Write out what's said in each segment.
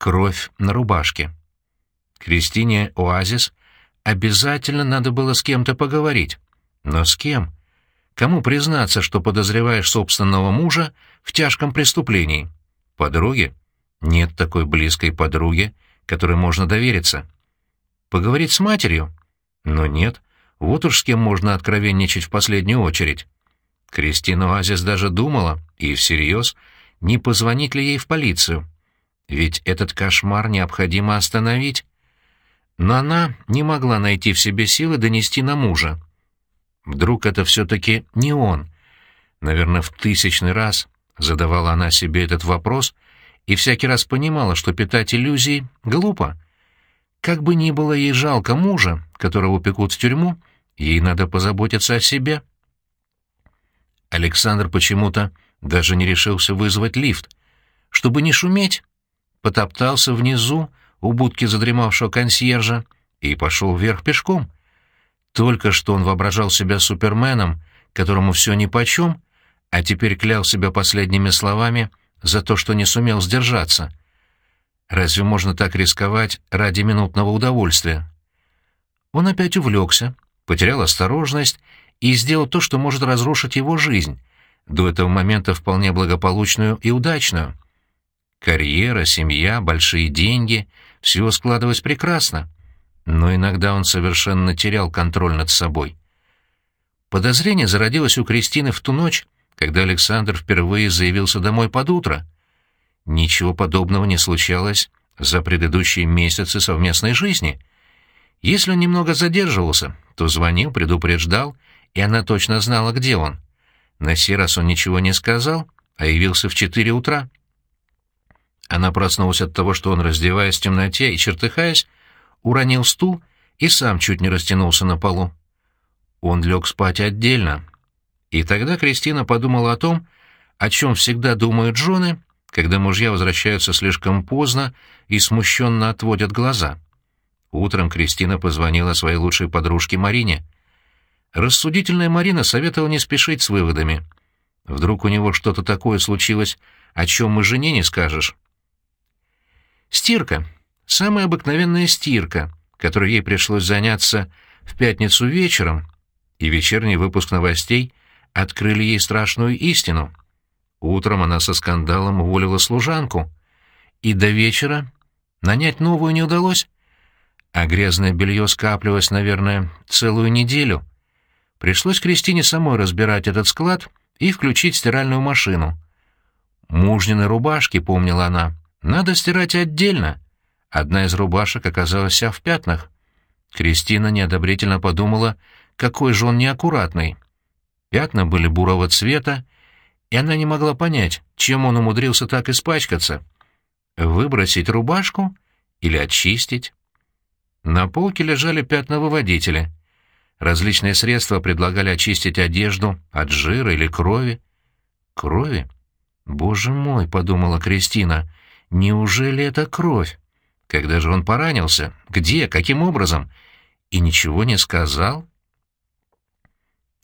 кровь на рубашке. Кристине Оазис обязательно надо было с кем-то поговорить. Но с кем? Кому признаться, что подозреваешь собственного мужа в тяжком преступлении? Подруге? Нет такой близкой подруги, которой можно довериться. Поговорить с матерью? Но нет. Вот уж с кем можно откровенничать в последнюю очередь. Кристина Оазис даже думала, и всерьез, не позвонить ли ей в полицию. Ведь этот кошмар необходимо остановить. Но она не могла найти в себе силы донести на мужа. Вдруг это все-таки не он? Наверное, в тысячный раз задавала она себе этот вопрос и всякий раз понимала, что питать иллюзии глупо. Как бы ни было ей жалко мужа, которого упекут в тюрьму, ей надо позаботиться о себе. Александр почему-то даже не решился вызвать лифт. Чтобы не шуметь, потоптался внизу у будки задремавшего консьержа и пошел вверх пешком. Только что он воображал себя суперменом, которому все нипочем, а теперь клял себя последними словами за то, что не сумел сдержаться. Разве можно так рисковать ради минутного удовольствия? Он опять увлекся, потерял осторожность и сделал то, что может разрушить его жизнь, до этого момента вполне благополучную и удачную. Карьера, семья, большие деньги — все складывалось прекрасно. Но иногда он совершенно терял контроль над собой. Подозрение зародилось у Кристины в ту ночь, когда Александр впервые заявился домой под утро. Ничего подобного не случалось за предыдущие месяцы совместной жизни. Если он немного задерживался, то звонил, предупреждал, и она точно знала, где он. На сей раз он ничего не сказал, а явился в четыре утра. Она проснулась от того, что он, раздеваясь в темноте и чертыхаясь, уронил стул и сам чуть не растянулся на полу. Он лег спать отдельно. И тогда Кристина подумала о том, о чем всегда думают жены, когда мужья возвращаются слишком поздно и смущенно отводят глаза. Утром Кристина позвонила своей лучшей подружке Марине. Рассудительная Марина советовала не спешить с выводами. Вдруг у него что-то такое случилось, о чем мы жене не скажешь. Стирка. Самая обыкновенная стирка, которой ей пришлось заняться в пятницу вечером, и вечерний выпуск новостей открыли ей страшную истину. Утром она со скандалом уволила служанку, и до вечера нанять новую не удалось, а грязное белье скапливалось, наверное, целую неделю. Пришлось Кристине самой разбирать этот склад и включить стиральную машину. Мужнины рубашки, помнила она, надо стирать отдельно. Одна из рубашек оказалась вся в пятнах. Кристина неодобрительно подумала, какой же он неаккуратный. Пятна были бурого цвета, и она не могла понять, чем он умудрился так испачкаться. Выбросить рубашку или очистить? На полке лежали пятна-выводители. Различные средства предлагали очистить одежду от жира или крови. Крови? Боже мой, подумала Кристина, Неужели это кровь? Когда же он поранился? Где? Каким образом? И ничего не сказал?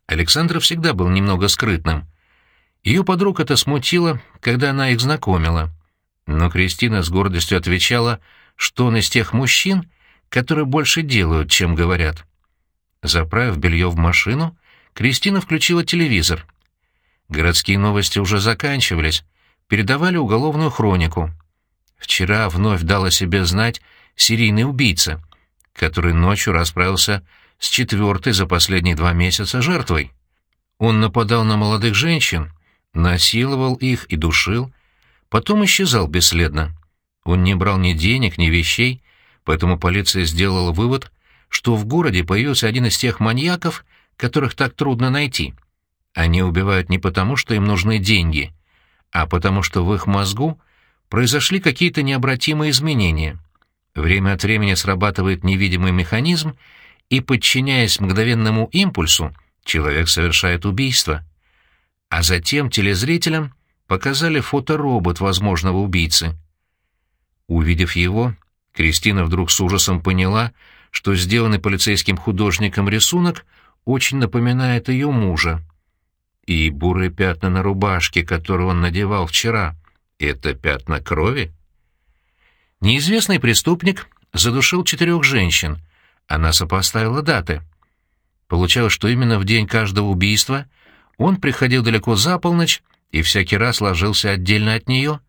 Александр всегда был немного скрытным. Ее подруг это смутило, когда она их знакомила. Но Кристина с гордостью отвечала, что он из тех мужчин, которые больше делают, чем говорят. Заправив белье в машину, Кристина включила телевизор. Городские новости уже заканчивались, передавали уголовную хронику — Вчера вновь дал о себе знать серийный убийца, который ночью расправился с четвертой за последние два месяца жертвой. Он нападал на молодых женщин, насиловал их и душил, потом исчезал бесследно. Он не брал ни денег, ни вещей, поэтому полиция сделала вывод, что в городе появился один из тех маньяков, которых так трудно найти. Они убивают не потому, что им нужны деньги, а потому что в их мозгу произошли какие-то необратимые изменения. Время от времени срабатывает невидимый механизм, и, подчиняясь мгновенному импульсу, человек совершает убийство. А затем телезрителям показали фоторобот возможного убийцы. Увидев его, Кристина вдруг с ужасом поняла, что сделанный полицейским художником рисунок очень напоминает ее мужа. И бурые пятна на рубашке, которую он надевал вчера — это пятна крови? Неизвестный преступник задушил четырех женщин. Она сопоставила даты. Получалось, что именно в день каждого убийства он приходил далеко за полночь и всякий раз ложился отдельно от нее.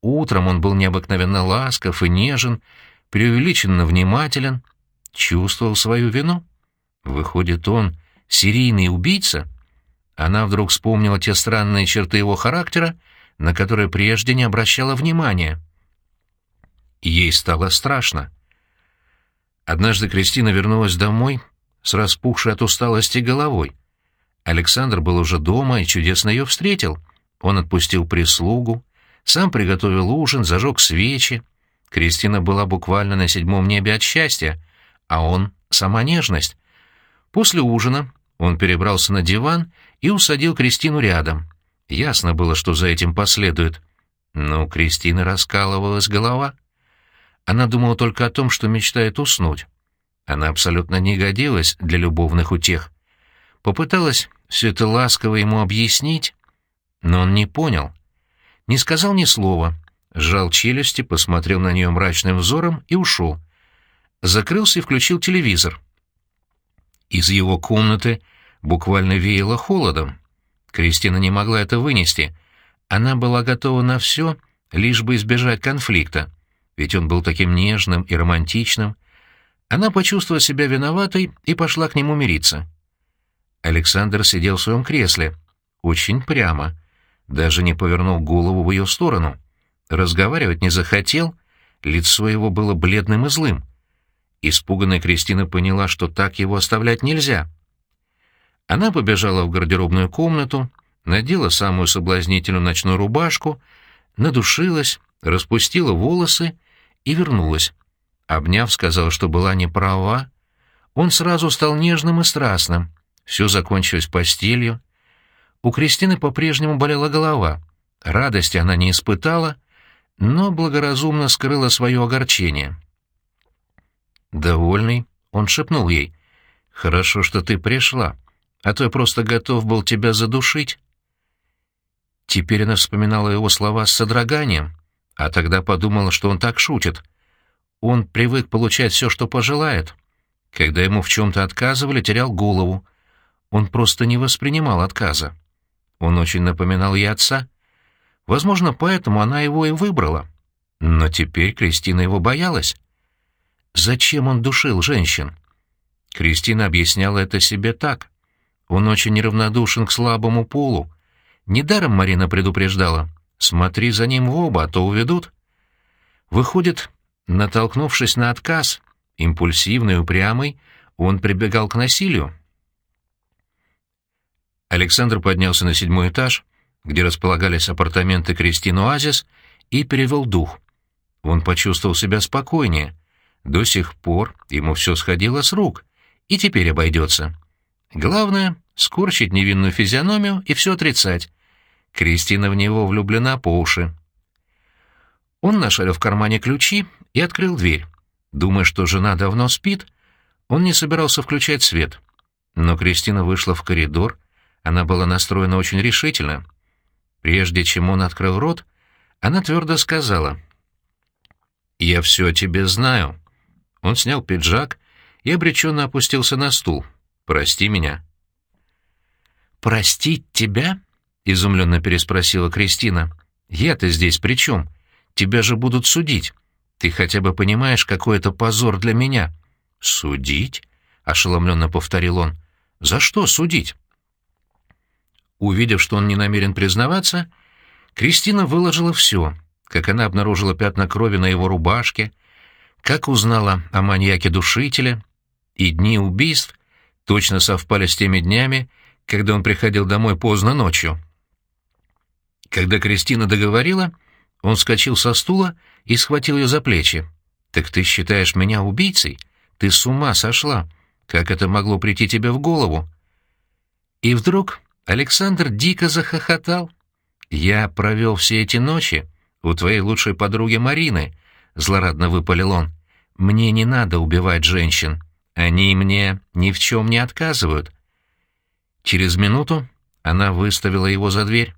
Утром он был необыкновенно ласков и нежен, преувеличенно внимателен, чувствовал свою вину. Выходит, он серийный убийца? Она вдруг вспомнила те странные черты его характера, на которые прежде не обращала внимания. Ей стало страшно. Однажды Кристина вернулась домой с распухшей от усталости головой. Александр был уже дома и чудесно ее встретил. Он отпустил прислугу, сам приготовил ужин, зажег свечи. Кристина была буквально на седьмом небе от счастья, а он — сама нежность. После ужина он перебрался на диван и усадил Кристину рядом. Ясно было, что за этим последует. Но у Кристины раскалывалась голова. Она думала только о том, что мечтает уснуть. Она абсолютно не годилась для любовных утех. Попыталась все это ласково ему объяснить, но он не понял. Не сказал ни слова, сжал челюсти, посмотрел на нее мрачным взором и ушел. Закрылся и включил телевизор. Из его комнаты буквально веяло холодом. Кристина не могла это вынести. Она была готова на все, лишь бы избежать конфликта, ведь он был таким нежным и романтичным. Она почувствовала себя виноватой и пошла к нему мириться. Александр сидел в своем кресле, очень прямо, даже не повернул голову в ее сторону. Разговаривать не захотел, лицо его было бледным и злым. Испуганная Кристина поняла, что так его оставлять нельзя. Она побежала в гардеробную комнату, надела самую соблазнительную ночную рубашку, надушилась, распустила волосы и вернулась. Обняв, сказала, что была не права. Он сразу стал нежным и страстным. Все закончилось постелью. У Кристины по-прежнему болела голова. Радости она не испытала, но благоразумно скрыла свое огорчение. Довольный, он шепнул ей. «Хорошо, что ты пришла, а то я просто готов был тебя задушить». Теперь она вспоминала его слова с содроганием, а тогда подумала, что он так шутит. Он привык получать все, что пожелает. Когда ему в чем-то отказывали, терял голову. Он просто не воспринимал отказа. Он очень напоминал ей отца. Возможно, поэтому она его и выбрала. Но теперь Кристина его боялась. Зачем он душил женщин? Кристина объясняла это себе так. Он очень неравнодушен к слабому полу. Недаром Марина предупреждала. «Смотри за ним в оба, а то уведут». Выходит, натолкнувшись на отказ, импульсивный, упрямый, он прибегал к насилию. Александр поднялся на седьмой этаж, где располагались апартаменты Кристин Оазис, и перевел дух. Он почувствовал себя спокойнее. До сих пор ему все сходило с рук, и теперь обойдется. Главное — скорчить невинную физиономию и все отрицать. Кристина в него влюблена по уши. Он нашарил в кармане ключи и открыл дверь. Думая, что жена давно спит, он не собирался включать свет. Но Кристина вышла в коридор, она была настроена очень решительно. Прежде чем он открыл рот, она твердо сказала. «Я все о тебе знаю». Он снял пиджак и обреченно опустился на стул. «Прости меня». «Простить тебя?» — изумленно переспросила Кристина. «Я-то здесь при чем? Тебя же будут судить. Ты хотя бы понимаешь, какой это позор для меня?» «Судить?» — ошеломленно повторил он. «За что судить?» Увидев, что он не намерен признаваться, Кристина выложила все, как она обнаружила пятна крови на его рубашке, как узнала о маньяке-душителе, и дни убийств точно совпали с теми днями, когда он приходил домой поздно ночью. Когда Кристина договорила, он вскочил со стула и схватил ее за плечи. «Так ты считаешь меня убийцей? Ты с ума сошла! Как это могло прийти тебе в голову?» И вдруг Александр дико захохотал. «Я провел все эти ночи у твоей лучшей подруги Марины», — злорадно выпалил он. «Мне не надо убивать женщин. Они мне ни в чем не отказывают». Через минуту она выставила его за дверь.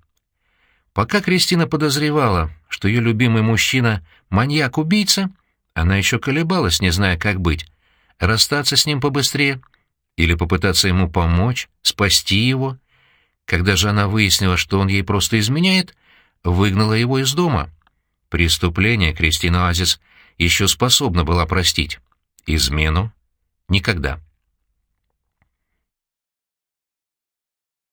Пока Кристина подозревала, что ее любимый мужчина маньяк-убийца, она еще колебалась, не зная, как быть. Расстаться с ним побыстрее или попытаться ему помочь, спасти его. Когда же она выяснила, что он ей просто изменяет, выгнала его из дома. Преступление Кристина Азис еще способна была простить. Измену — никогда.